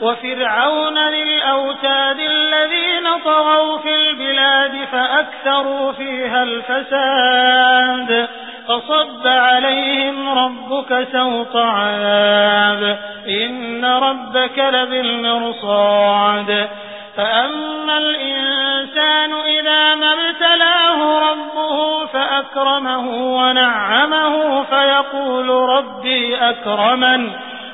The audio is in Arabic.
وفرعون للأوتاد الذين طغوا في البلاد فأكثروا فيها الفساد فصب عليهم ربك سوط عذاب إن ربك لبالمرصاد فأما الإنسان إذا ما ابتلاه ربه فأكرمه ونعمه فيقول ربي أكرمن